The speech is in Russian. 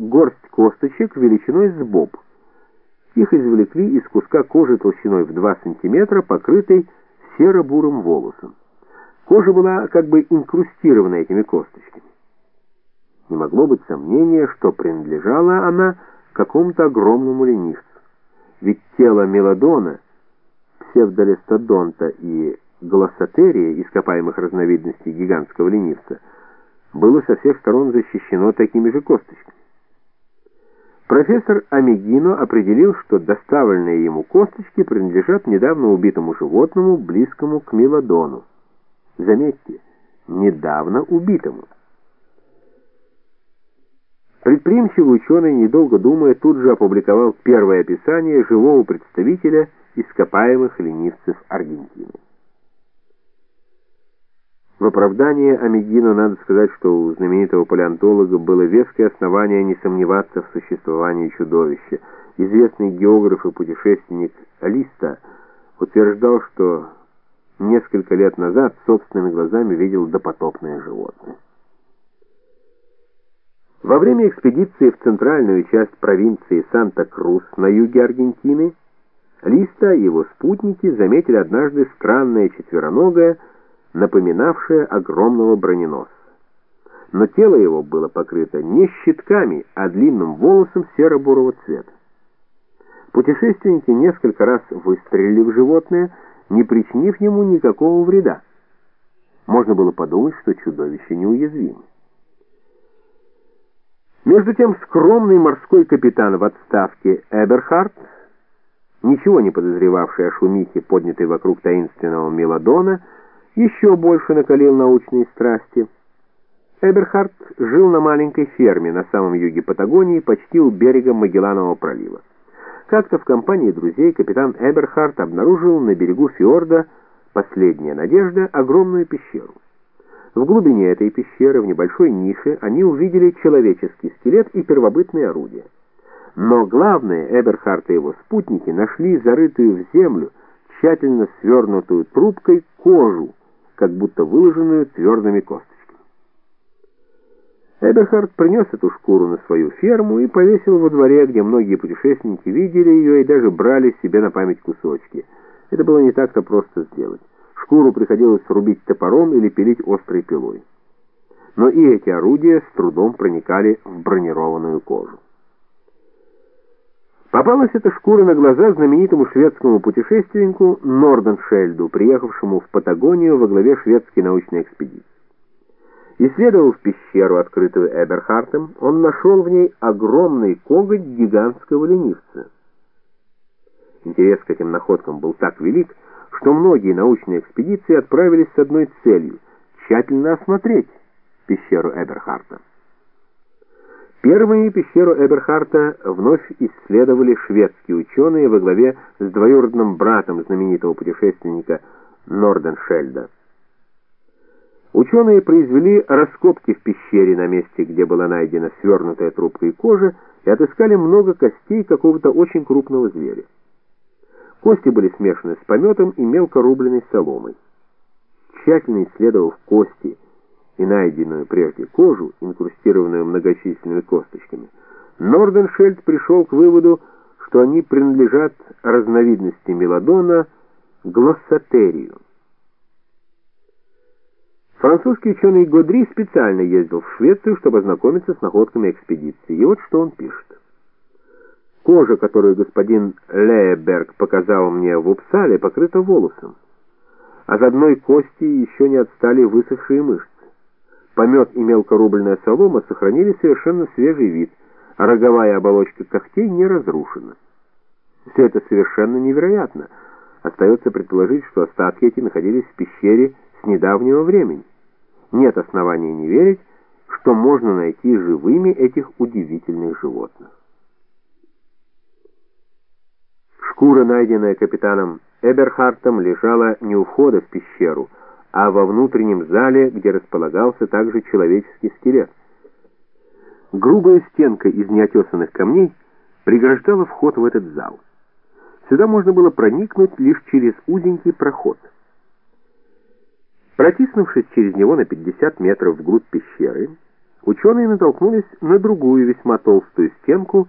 горсть косточек величиной с боб. Их извлекли из куска кожи толщиной в 2 см, покрытой серо-бурым волосом. Кожа была как бы инкрустирована этими косточками. Не могло быть сомнения, что принадлежала она какому-то огромному ленивцу. Ведь тело мелодона, псевдолестодонта и глоссотерия, ископаемых разновидностей гигантского ленивца, было со всех сторон защищено такими же косточками. Профессор Амигино определил, что доставленные ему косточки принадлежат недавно убитому животному, близкому к Милодону. Заметьте, недавно убитому. Предприимчивый ученый, недолго думая, тут же опубликовал первое описание живого представителя ископаемых ленивцев Аргентины. В оправдание Амигино надо сказать, что у знаменитого палеонтолога было веское основание не сомневаться в существовании чудовища. Известный географ и путешественник Алиста утверждал, что несколько лет назад собственными глазами видел допотопное животное. Во время экспедиции в центральную часть провинции Санта-Крус на юге Аргентины Листа и его спутники заметили однажды странное четвероногое, напоминавшее огромного броненосца. Но тело его было покрыто не щитками, а длинным волосом серо-бурого цвета. Путешественники несколько раз выстрелили в животное, не причинив ему никакого вреда. Можно было подумать, что чудовище неуязвимо. Между тем скромный морской капитан в отставке Эберхард, ничего не подозревавший о шумихе, поднятой вокруг таинственного Мелодона, еще больше накалил научные страсти. Эберхард жил на маленькой ферме на самом юге Патагонии, почти у берега Магелланового пролива. Как-то в компании друзей капитан Эберхард обнаружил на берегу фьорда «Последняя надежда» огромную пещеру. В глубине этой пещеры, в небольшой нише, они увидели человеческий скелет и первобытные орудия. Но главное, Эберхард и его спутники нашли зарытую в землю, тщательно свернутую трубкой кожу, как будто выложенную твердыми косточками. Эберхард принес эту шкуру на свою ферму и повесил во дворе, где многие путешественники видели ее и даже брали себе на память кусочки. Это было не так-то просто сделать. Шкуру приходилось рубить топором или пилить острой пилой. Но и эти орудия с трудом проникали в бронированную кожу. Попалась эта шкура на глаза знаменитому шведскому путешественнику Норденшельду, приехавшему в Патагонию во главе шведской научной экспедиции. Исследовав пещеру, открытую Эберхартом, он нашел в ней огромный коготь гигантского ленивца. Интерес к этим находкам был так велик, что многие научные экспедиции отправились с одной целью – тщательно осмотреть пещеру Эберхарта. Первые пещеру Эберхарта вновь исследовали шведские ученые во главе с двоюродным братом знаменитого путешественника Норденшельда. Ученые произвели раскопки в пещере на месте, где была найдена свернутая трубка и кожа, и отыскали много костей какого-то очень крупного зверя. Кости были смешаны с пометом и мелко рубленной соломой. Тщательно исследовав кости, и найденную прежде кожу, инкрустированную многочисленными косточками, Норденшельд пришел к выводу, что они принадлежат разновидности мелодона глоссотерию. Французский ученый Годри специально ездил в Швецию, чтобы ознакомиться с находками экспедиции. И вот что он пишет. Кожа, которую господин Лееберг показал мне в Упсале, покрыта волосом. А с одной кости еще не отстали высохшие мышцы. Помет и мелкорубленная солома сохранили совершенно свежий вид, а роговая оболочка когтей не разрушена. Все это совершенно невероятно. Остается предположить, что остатки эти находились в пещере с недавнего времени. Нет оснований не верить, что можно найти живыми этих удивительных животных. Шкура, найденная капитаном Эберхартом, лежала не у входа в пещеру, а во внутреннем зале, где располагался также человеческий скелет. Грубая стенка из неотесанных камней преграждала вход в этот зал. Сюда можно было проникнуть лишь через узенький проход. Протиснувшись через него на 50 метров вглубь пещеры, ученые натолкнулись на другую весьма толстую стенку,